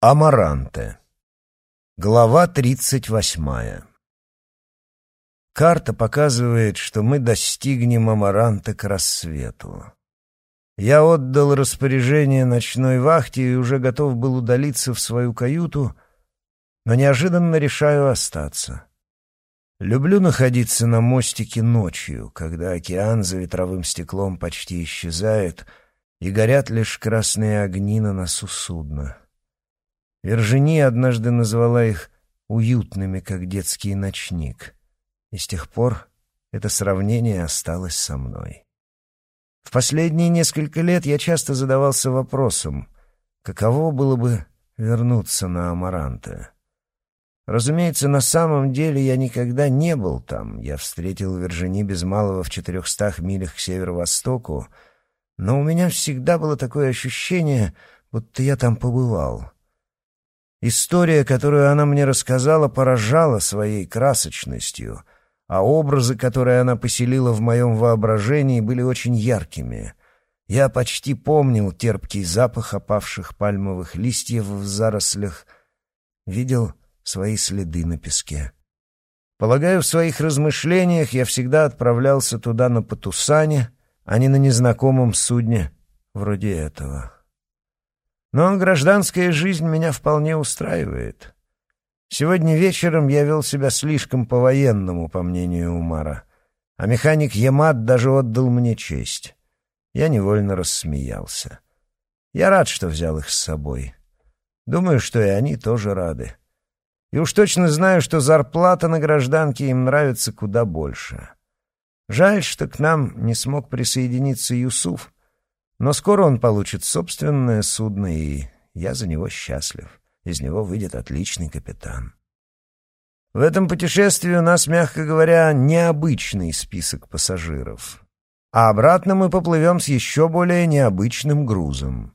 Амаранте. Глава тридцать восьмая. Карта показывает, что мы достигнем Амаранте к рассвету. Я отдал распоряжение ночной вахте и уже готов был удалиться в свою каюту, но неожиданно решаю остаться. Люблю находиться на мостике ночью, когда океан за ветровым стеклом почти исчезает, и горят лишь красные огни на носу судна. Вержини однажды назвала их уютными, как детский ночник, и с тех пор это сравнение осталось со мной. В последние несколько лет я часто задавался вопросом, каково было бы вернуться на Амаранте. Разумеется, на самом деле я никогда не был там. Я встретил Вержини без малого в четырехстах милях к северо-востоку, но у меня всегда было такое ощущение, будто я там побывал — История, которую она мне рассказала, поражала своей красочностью, а образы, которые она поселила в моем воображении, были очень яркими. Я почти помнил терпкий запах опавших пальмовых листьев в зарослях, видел свои следы на песке. Полагаю, в своих размышлениях я всегда отправлялся туда на Патусане, а не на незнакомом судне вроде этого. Но гражданская жизнь меня вполне устраивает. Сегодня вечером я вел себя слишком по-военному, по мнению Умара, а механик Ямат даже отдал мне честь. Я невольно рассмеялся. Я рад, что взял их с собой. Думаю, что и они тоже рады. И уж точно знаю, что зарплата на гражданке им нравится куда больше. Жаль, что к нам не смог присоединиться Юсуф — но скоро он получит собственное судно, и я за него счастлив. Из него выйдет отличный капитан. В этом путешествии у нас, мягко говоря, необычный список пассажиров. А обратно мы поплывем с еще более необычным грузом.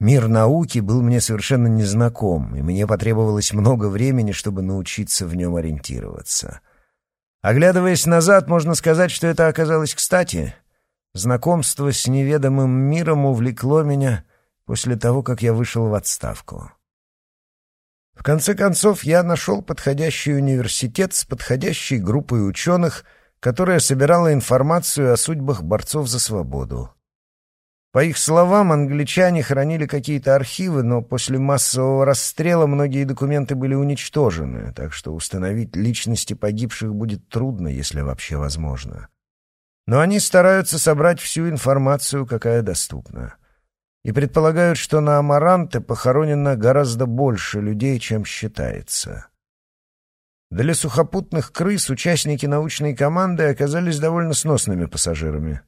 Мир науки был мне совершенно незнаком, и мне потребовалось много времени, чтобы научиться в нем ориентироваться. Оглядываясь назад, можно сказать, что это оказалось кстати — Знакомство с неведомым миром увлекло меня после того, как я вышел в отставку. В конце концов, я нашел подходящий университет с подходящей группой ученых, которая собирала информацию о судьбах борцов за свободу. По их словам, англичане хранили какие-то архивы, но после массового расстрела многие документы были уничтожены, так что установить личности погибших будет трудно, если вообще возможно. Но они стараются собрать всю информацию, какая доступна. И предполагают, что на Амаранте похоронено гораздо больше людей, чем считается. Для сухопутных крыс участники научной команды оказались довольно сносными пассажирами.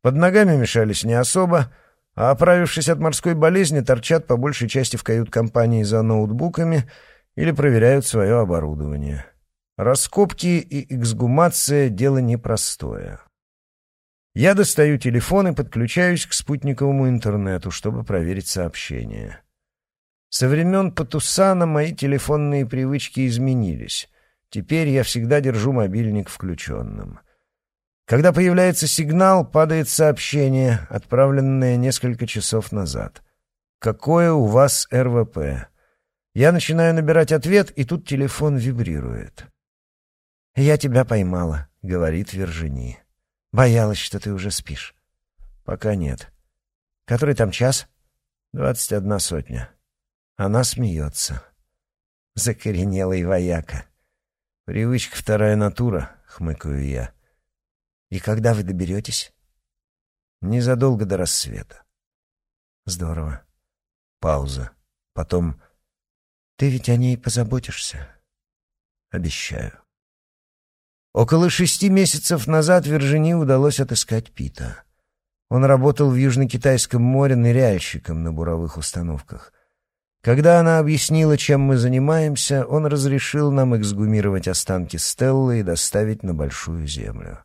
Под ногами мешались не особо, а оправившись от морской болезни, торчат по большей части в кают-компании за ноутбуками или проверяют свое оборудование. Раскопки и эксгумация — дело непростое. Я достаю телефон и подключаюсь к спутниковому интернету, чтобы проверить сообщения. Со времен Патусана мои телефонные привычки изменились. Теперь я всегда держу мобильник включенным. Когда появляется сигнал, падает сообщение, отправленное несколько часов назад. «Какое у вас РВП?» Я начинаю набирать ответ, и тут телефон вибрирует. «Я тебя поймала», — говорит Вержини. Боялась, что ты уже спишь. Пока нет. Который там час? Двадцать одна сотня. Она смеется. Закоренелый вояка. Привычка вторая натура, хмыкаю я. И когда вы доберетесь? Незадолго до рассвета. Здорово. Пауза. Потом... Ты ведь о ней позаботишься? Обещаю. Около шести месяцев назад Виржини удалось отыскать Пита. Он работал в Южно-Китайском море ныряльщиком на буровых установках. Когда она объяснила, чем мы занимаемся, он разрешил нам эксгумировать останки Стеллы и доставить на Большую Землю.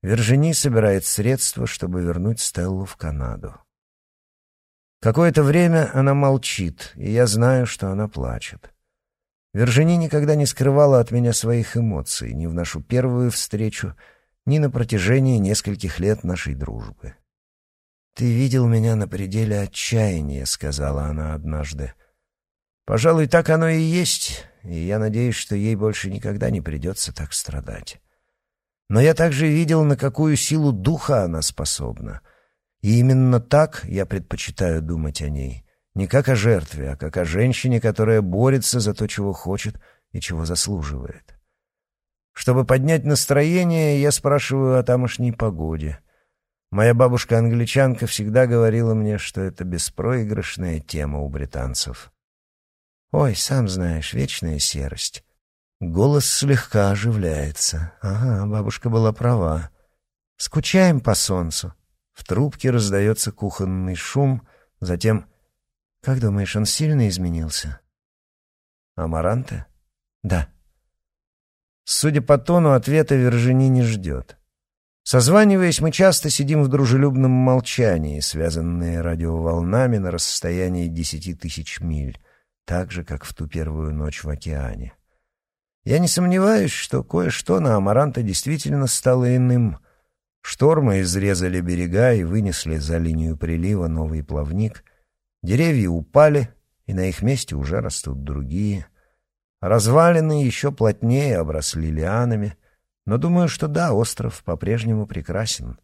Виржини собирает средства, чтобы вернуть Стеллу в Канаду. Какое-то время она молчит, и я знаю, что она плачет. Вержини никогда не скрывала от меня своих эмоций ни в нашу первую встречу, ни на протяжении нескольких лет нашей дружбы. «Ты видел меня на пределе отчаяния», — сказала она однажды. Пожалуй, так оно и есть, и я надеюсь, что ей больше никогда не придется так страдать. Но я также видел, на какую силу духа она способна. И именно так я предпочитаю думать о ней. Не как о жертве, а как о женщине, которая борется за то, чего хочет и чего заслуживает. Чтобы поднять настроение, я спрашиваю о тамошней погоде. Моя бабушка-англичанка всегда говорила мне, что это беспроигрышная тема у британцев. Ой, сам знаешь, вечная серость. Голос слегка оживляется. Ага, бабушка была права. Скучаем по солнцу. В трубке раздается кухонный шум, затем... Как думаешь, он сильно изменился? Амаранте? Да. Судя по тону, ответа Вержини не ждет. Созваниваясь, мы часто сидим в дружелюбном молчании, связанные радиоволнами на расстоянии десяти тысяч миль, так же, как в ту первую ночь в океане. Я не сомневаюсь, что кое-что на Амаранта действительно стало иным. Штормы изрезали берега и вынесли за линию прилива новый плавник. Деревья упали, и на их месте уже растут другие. Развалины еще плотнее обросли лианами — но думаю, что да, остров по-прежнему прекрасен.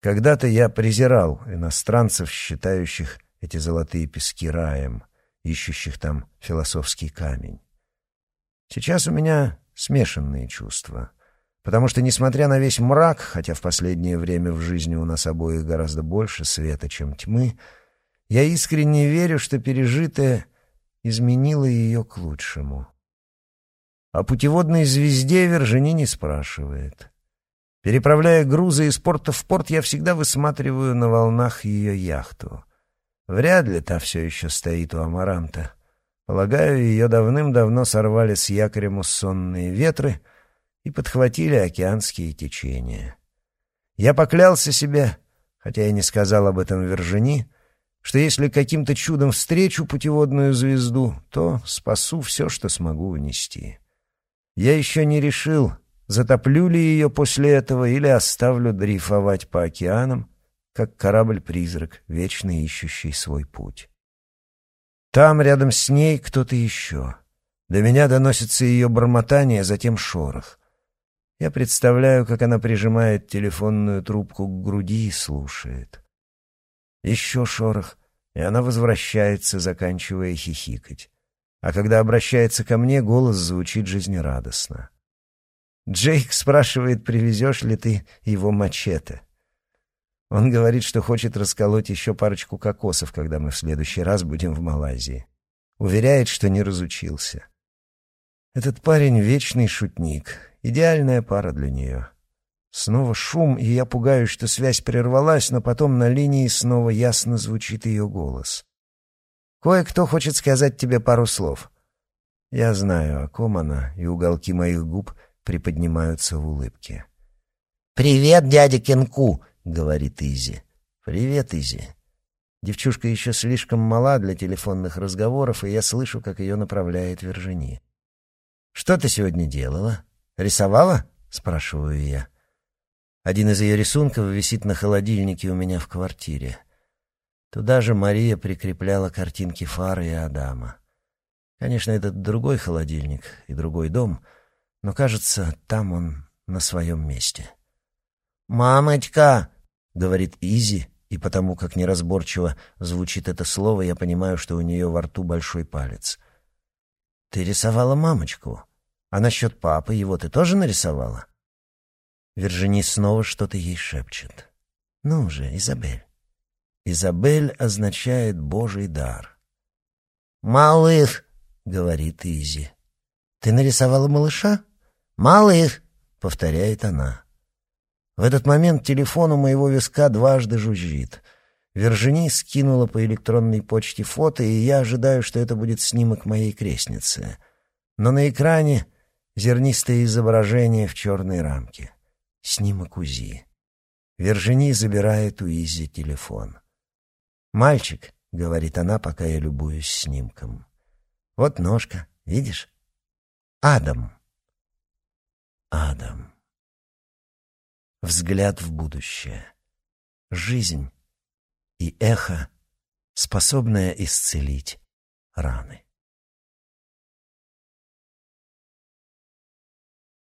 Когда-то я презирал иностранцев, считающих эти золотые пески раем, ищущих там философский камень. Сейчас у меня смешанные чувства, потому что, несмотря на весь мрак, хотя в последнее время в жизни у нас обоих гораздо больше света, чем тьмы, я искренне верю, что пережитое изменило ее к лучшему. О путеводной звезде Вержини не спрашивает. Переправляя грузы из порта в порт, я всегда высматриваю на волнах ее яхту. Вряд ли та все еще стоит у Амаранта. Полагаю, ее давным-давно сорвали с якоря муссонные ветры и подхватили океанские течения. Я поклялся себе, хотя я не сказал об этом Вержини, что если каким-то чудом встречу путеводную звезду, то спасу все, что смогу унести. Я еще не решил, затоплю ли ее после этого или оставлю дрейфовать по океанам, как корабль-призрак, вечно ищущий свой путь. Там, рядом с ней, кто-то еще. До меня доносится ее бормотание, затем шорох. Я представляю, как она прижимает телефонную трубку к груди и слушает. Еще шорох, и она возвращается, заканчивая хихикать а когда обращается ко мне, голос звучит жизнерадостно. Джейк спрашивает, привезешь ли ты его мачете. Он говорит, что хочет расколоть еще парочку кокосов, когда мы в следующий раз будем в Малайзии. Уверяет, что не разучился. Этот парень — вечный шутник, идеальная пара для нее. Снова шум, и я пугаюсь, что связь прервалась, но потом на линии снова ясно звучит ее голос. Кое-кто хочет сказать тебе пару слов. Я знаю, о ком она, и уголки моих губ приподнимаются в улыбке. «Привет, дядя Кенку!» — говорит Изи. «Привет, Изи». Девчушка еще слишком мала для телефонных разговоров, и я слышу, как ее направляет Вержини. «Что ты сегодня делала? Рисовала?» — спрашиваю я. Один из ее рисунков висит на холодильнике у меня в квартире. Туда же Мария прикрепляла картинки Фары и Адама. Конечно, это другой холодильник и другой дом, но, кажется, там он на своем месте. «Мамочка!» — говорит Изи, и потому как неразборчиво звучит это слово, я понимаю, что у нее во рту большой палец. «Ты рисовала мамочку. А насчет папы его ты тоже нарисовала?» Вержини снова что-то ей шепчет. «Ну же, Изабель, Изабель означает «божий дар». «Малых», — говорит Изи. «Ты нарисовала малыша?» «Малых», — повторяет она. В этот момент телефон у моего виска дважды жужжит. Вержини скинула по электронной почте фото, и я ожидаю, что это будет снимок моей крестницы. Но на экране зернистое изображение в черной рамке. Снимок УЗИ. Вержини забирает у Изи телефон. «Мальчик», — говорит она, пока я любуюсь снимком. «Вот ножка, видишь? Адам». Адам. Взгляд в будущее. Жизнь и эхо, способное исцелить рану.